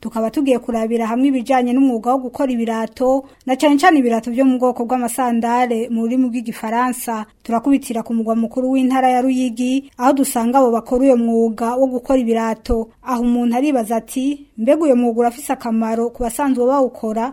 tukaba tugiye kurabira hamwe ibijyanye n'umwuga wo gukora ibirato na cyane cyane ibirato byo mu bwoko bw'amasandare mu rurimi bw'igifaransa turakubitira ku mugwa mukuru w'intara ya ruyigi aho dusanga abo bakora uyu mwuga wo gukora ibirato aho umuntu aribaza ati mbega uyu mwuga urafise akamaro ku basanzwe bawukora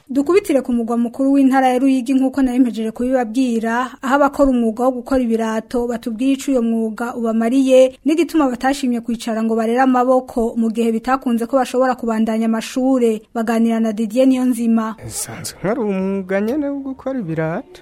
dukubitire ku mugwa mukuru w'intara ya Ruyigi nk'uko nari mpejeje kubibabwira aho abakora umwuga wo gukora ibirato batubwiye ico uyu mwuga ubamariye n'igituma batashimye kwicara ngo barere amaboko mu gihe bitakunze ko bashobora kubandanya amashuri baganira na Didier Niyonzima nsanzwe nkari umwuga nyene wo gukora ibirato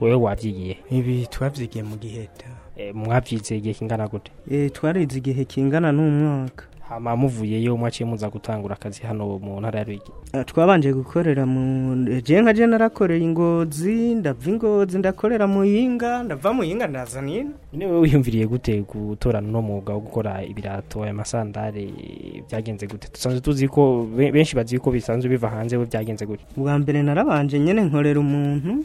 wowe wabyigiye ibi twabyigiye mu gihe Eh, mwabyitse igihe kingana gute eh, twarize igihe kingana n'umwaka hama muvuyeyo mwaciye muza gutangura akazi hano mu ntara ya Rwigi ah, twabanje gukorera mu je nka je narakoreye ingozi ndava ingozi ndakorera mu yinga ndava mu yinga naza nina niwe wiyumviriye gute gutorana no mwuga wo gukora ibirato aya masandare byagenze gute dusanzwe tuzi ko benshi bazi ko bisanzwe biva hanze we byagenze gute bwa mbere narabanje nyene nkorera umuntu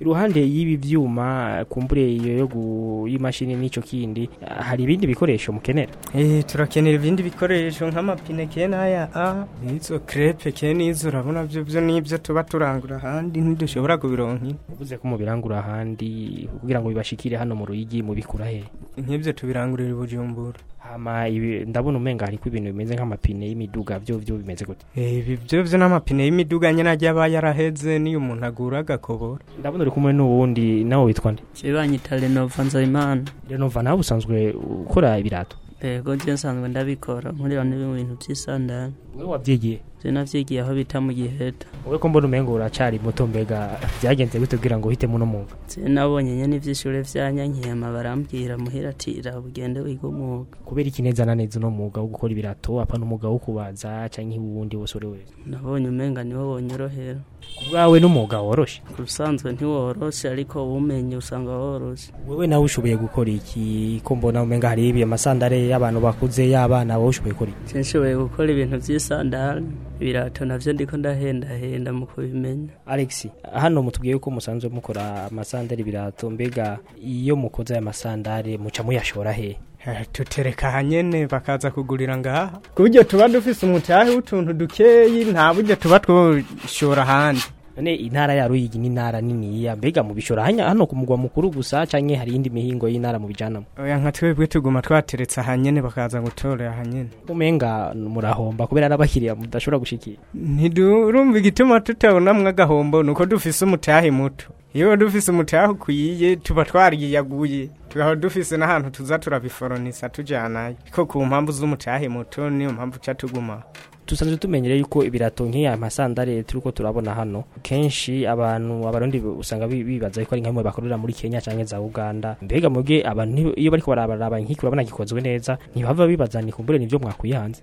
iruhande y'ibi byuma kumbure iyo y'imashini n'icyo kindi hari ibindi bikoresho mukenera eh, turakenera ibindi bikoresho nk'amapine ke n'aya a n'izo crepe ke n'izo urabona byo byo n'ibyo tuba turangura ahandi ntidushobora kubironka uvuze ko mubirangura ahandi kugira ngo bibashikire hano mu ruyigi mubikura he nk'ibyo tubirangurira i bujumbura ndabona umenga ariko ibintu bimeze nk'amapine y'imiduga byo byo bimeze gute eh, ibi byo byo n'amapine y'imiduga nyine ajya aba yaraheze n'iyo umuntu agura agakobora ndabona uri kumwe n'uwundi nawe witwa nde banyita renova nzabimana renova nawe usanzwe ukora ibirato yego nsanzwe ndabikora nkuriya n'ibintu by'isandari wowe wabyigiye navyigiye aho bita mu giheta wowe ko mbona umengo uracari muto mbega byagenze gute ngo uhitemo uno mwuga sinabonye nyene ivyishure vyanyankiyama barambwira muhira ati uragende wiga umwuga kubera ikinezana neza uno mwuga wo gukora ibirato apa n'umwuga wo kubaza canke uwundi wose uri wese nabonye umenga niwo wonyorohera bwawe n'umwuga woroshe usanzwe ntiworoshe ariko ubumenyi usanga woroshe wewe nawe ushoboye gukora iki ko mbona umenga hari ibiye amasandare y'abantu bakuze y'abana wowe ushoboye gukora iki nshoboye gukora ibintu vy'isandare ibirato navyo ndiko ndahendahenda mu kubimenya Alex hano mutubwiye ko musanzwe mukora amasandari ibirato mbega iyo mukoze aya masandari muca muyashora he eh, tutereka hanyene bakaza kugurira ngaha kuburyo tuba dufise umutahe w'utuntu dukeyi nta buryo tuba twoshora ahandi none intara ya ruyigi ni intara niniya mbega mubishora hano ku mugwa mukuru gusa canke hari indi mihingo y'intara mubijanamo oya nka twebwe tuguma twateretse ahanyene bakaza gutora ahanyene umenga murahomba kubera arabakiriya mudashobora gushikira ntirumva igituma tutabonamwe agahombo nuko dufise umutahe muto iyo dufise umutahe ukwiye tuba twariyaguye tukaba dufise n'ahantu tuza turabiforonisa tujanayo ko ku mpamvu z'umutahe muto niyo mpamvu uca tuguma dusanzwe tumenyere yuko ibirato nk'iya masandare turiko turabona hano kenshi abantu abarundi usanga bibaza yuko ari nk'amwe bakorera muri Kenya canke za Uganda mbega muge abantu iyo bariko barabaraba nk'iki urabona gikozwe neza ntibava bibaza ni kumbure nivyo mwakuyanze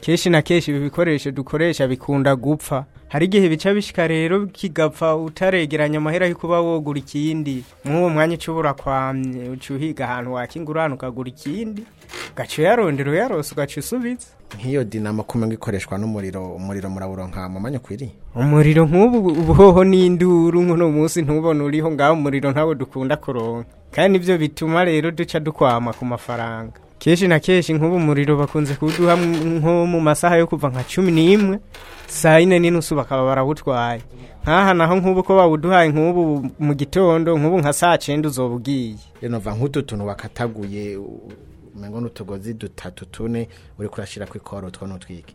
kenshi na kenshi ibi bikoresho dukoresha bikunda gupfa hari igihe bica bishika rero kigapfa utaregeranya amahera yo kuba wogura ikindi nk'uwo mwanya ucubura kwamye uca ahantu wakingura hano ukagura ikindi gaca uyarondera uyarose ugaca usubiza nk'iyo dinamo kumwe ikoreshwa n'umuriro umuriro murawuronka mu manya ukwiriye umuriro nk'ubu ubuhoho n'induru nk'uno munsi ntubone uriho ngaho umuriro ntawe dukunda kuronka kandi ibyo bituma rero duca dukwama ku mafaranga kenshi na kenshi nk'ubu umuriro bakunze kuduha nko mu masaha yo kuva nka cumi n'imwe saa yine n'inusu bakaba barawutwaye nk'aha naho nk'ubu ko bawuduhaye nk'ubu mu gitondo nk'ubu nka saa cyenda uzoba ugiye rero nk'utu tuntu bakataguye umengo n'utugozi dutatu tune uri kurashira ku ikoro twono twiki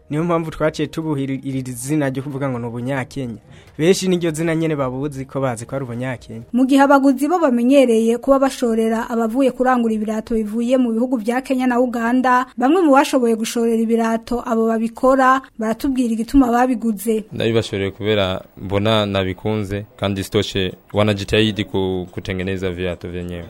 niyo mpamvu twaciye tubuhirira zina ryo kuvuga ngo ni ubunyakenya benshi n'iryo zina nyine babuzi ko bazi ko ari ubunyakenya mu gihe abaguzi bo bamenyereye kuba bashorera abavuye kurangura ibirato bivuye mu bihugu bya Kenya na Uganda bamwe mu bashoboye gushorera ibirato abo babikora baratubwira igituma babiguze ndabibashoreye kubera mbona nabikunze kandi sitoshe wanajitahidi kutengeneza viatu vyenyewe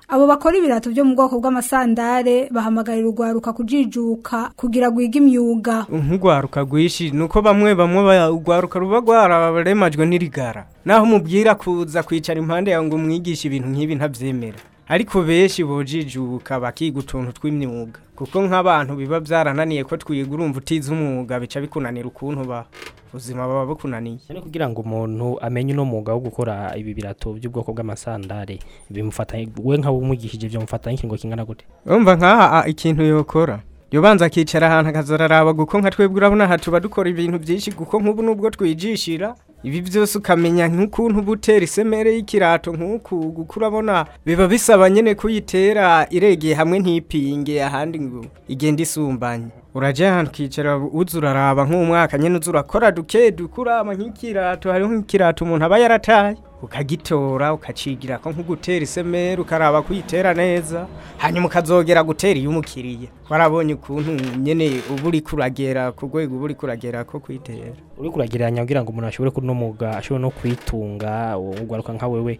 abo bakora ibirato byo mu bwoko bw'amasandare bahamagarira ugwaruka kujijuka kugira gwiga imyuga nk'ugwaruka gwishi nuko bamwe bamwe ugwaruka ruba rwararemajwe n'irigara naho umubwira kuza kwicara impande yawe ngo umwigishe ibintu nk'ibi ntabyemera ariko benshi bojijuka bakiga utuntu tw'imyuga kuko nk'abantu biba byarananiye ko twiga urumva utize umwuga bica bikunanira ukuntu ubuzima baba bukunaniye kugira ngo umuntu amenye uno mwuga wo gukora ibi birato by'ubwoko bw'amasandare bimufatanye we nka wumugishije byamufata nk'inkingo kingana gute urumva nk'aha ikintu yokora yobanza akicara ahantu akazararaba guko nka twebwe urabona aha tuba dukora ibintu byinshi kuko nk'ubu nubwo twijishira ibi byose ukamenya nk'ukuntu uba utera isemere y'ikirato nk'uku gukura abona biba bisaba nyine kuyitera iregeye hamwe ntipinge ahandi ngo igende isumbanye urajya ahantu ukicara uzi uraraba nk'umwaka nyine uzi urakora duke dukurama nk'ikirato hariho nk'ikirato umuntu aba yarataye ukagitora ukacigira ko nk'ugutera isemeri ukaraba kuyitera neza hanyuma ukazogera gutera iyo umukiriya warabonye ukuntu nyine uba uri kuragera ku rwego uba uri kuragera ko kuyitera uri kuragereranya kugira ngo umuntu ashobore kuno mwuga ashobore no kwitunga ugaruka nka wewe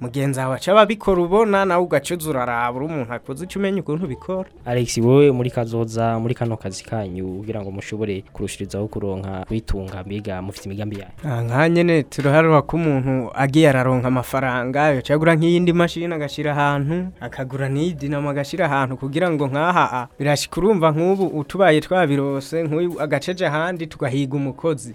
mugenzi wawe aca ababikora ubona nawe ugacuza uraraba uri umuntu akoze icyo umenya ukuntu ubikora alex wowe muri kazoza muri kano kazi kanyu kugira ngo mushobore kurushirizaho kuronka kwitunga mbega mufite imigambi yayo ah, nka nyine turaharura ko umuntu agiye araronka amafaranga yaca agura nk'iyindi mashini agashyira ahantu akagura n'iyi dinamo agashyira ahantu kugira ngo nkaha ah, birashika urumva nk'ubu utubaye twabirose nk'uyu agaceje ahandi tugahiga umukozi abakozi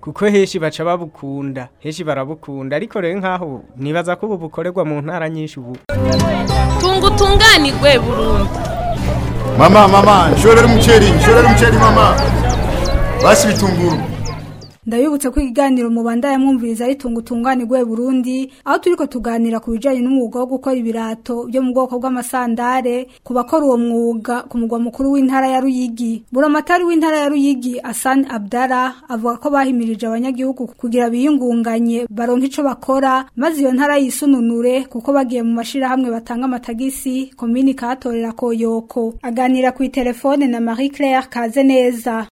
kuko heshi baca babukunda heshi barabukunda ariko rero nk'aho nibaza ko ubu bukorerwa mu ntara nyinshi ubu tungutunganirwe burundu Mama, Mama, şöyle bir şöyle bir Entschuldigung, Mama. Was bir Tungur? ndabibutsa ko ikiganiro mubandanya mwumviriza ari tungu tungane igwe Burundi aho turiko tuganira ku bijyanye n'umwuga wo gukora ibirato byo mu bwoko bw'amasandare ku bakora uwo mwuga ku mugwa mukuru w'intara ya Ruyigi buramatari w'intara ya Ruyigi Hassan Abdara avuga ko bahimirije abanyagihugu kugira biyungunganye baronke icyo bakora maze iyo ntara yisununure kuko bagiye mu mashirahamwe batanga amatagisi komini katorera koyoko aganira ku telefone na Marie Claire Kazeneza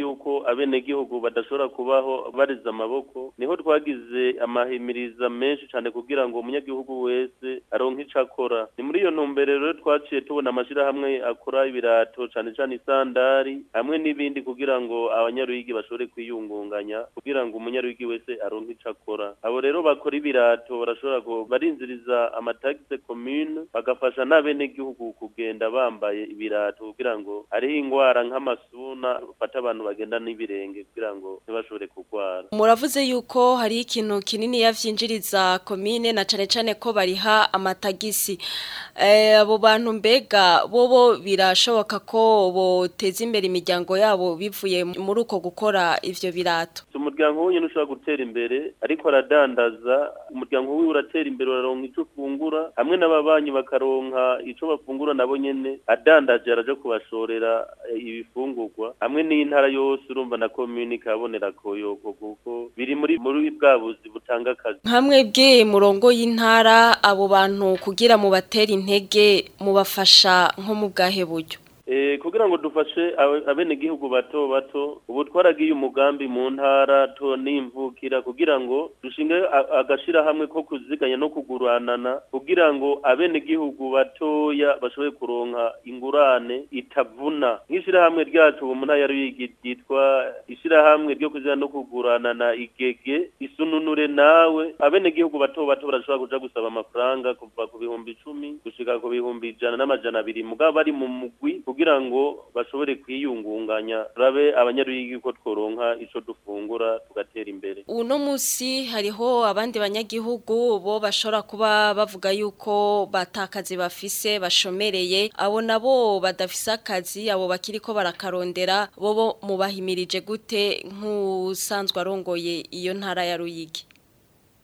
yuko abenegihugu badashobora kubaho bariza amaboko niho twagize amahimiriza menshi cyane kugira ngo umunyagihugu wese aronke icyo akora ni muri iyo ntumbero rero twaciye tubona amashyirahamwe akora ibirato cyane cyane isandari hamwe n'ibindi kugira ngo abanyaruhigi bashobore kwiyungunganya kugira ngo umunyaruhigi wese aronke icyo akora abo rero bakora ibirato barashobora barinziriza amatagise komune bagafasha n'abenegihugu kugenda bambaye ibirato kugira ngo hariho indwara nk'amasuna bafata abantu bagenda n'ibindi n'ibirenge kugira ngo ntibashobore kurwara muravuze yuko hari ikintu kinini yavyinjiriza komine na cane cane ko bariha amatagisi eh, abo bantu mbega bobo birashoboka ko boteza imbere imiryango yabo bivuye muri uko gukora ivyo birato umuryango wuye nushobora gutera imbere ariko aradandaza umuryango wiwe uratera imbere uraronka ico fungura hamwe n'ababanyi bakaronka ico bafungura nabo nyene adandaje araje kubashorera eh, ibifungurwa hamwe n'intara yose ndumva na komini kabonera koyoko kuko biri muri muri bwa buzi butanga akazi nkamwe bwiye murongo y'intara abo bantu kugira mu batera intege mubafasha nko mu bwahe buryo Eh, kugira ngo dufashe abenegihugu bato bato ubu twaragiye umugambi mu ntara nimvukira kugira ngo dushinge agashyirahamwe ko kuziganya no kuguranana kugira ngo abenegihugu batoya bashoboye kuronka ingurane itavuna nk'ishyirahamwe ryacu mu ntara ryitwa ishyirahamwe ryo kuziganya no kuguranana igege isununure nawe abenegihugu bato bato barashobora kuja gusaba amafaranga kuva ku bihumbi icumi gushika ku bihumbi ijana n'amajana abiri mugabo bari mu mugwi kugira ngo bashobore kwiyungunganya turabe abanyagihugu ko tworonka icyo dufungura tugatera imbere uno musi hariho abandi banyagihugu bo bashobora kuba bavuga yuko batakazi bafise bashomereye abo nabo badafise akazi abo bakiri ko barakarondera bo mubahimirije gute nk'usanzwe arongoye iyo ntara ya ruyigi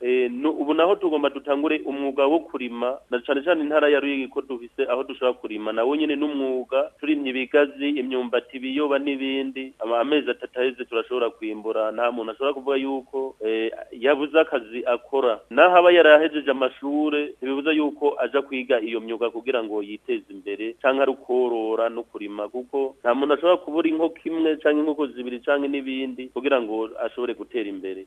eh, ubu naho tugomba dutangure umwuga wo kurima na cyane cyane intara ya ruyigi ko dufise aho dushobora kurima nawo nyine n'umwuga turimye ibigazi imyumbati ibiyoba n'ibindi amezi atatu tutaheze turashobora kwimbura nta muntu ashobora kuvuga yuko eh, yabuze akazi akora naho aba yarahejeje amashuri ntibibuza yuko aja kwiga iyo myuga kugira ngo yiteze imbere cyangwa ari ukorora no kurima kuko nta muntu ashobora kubura inkoko imwe cyangwa inkoko zibiri cyangwa n'ibindi kugira ngo ashobore gutera imbere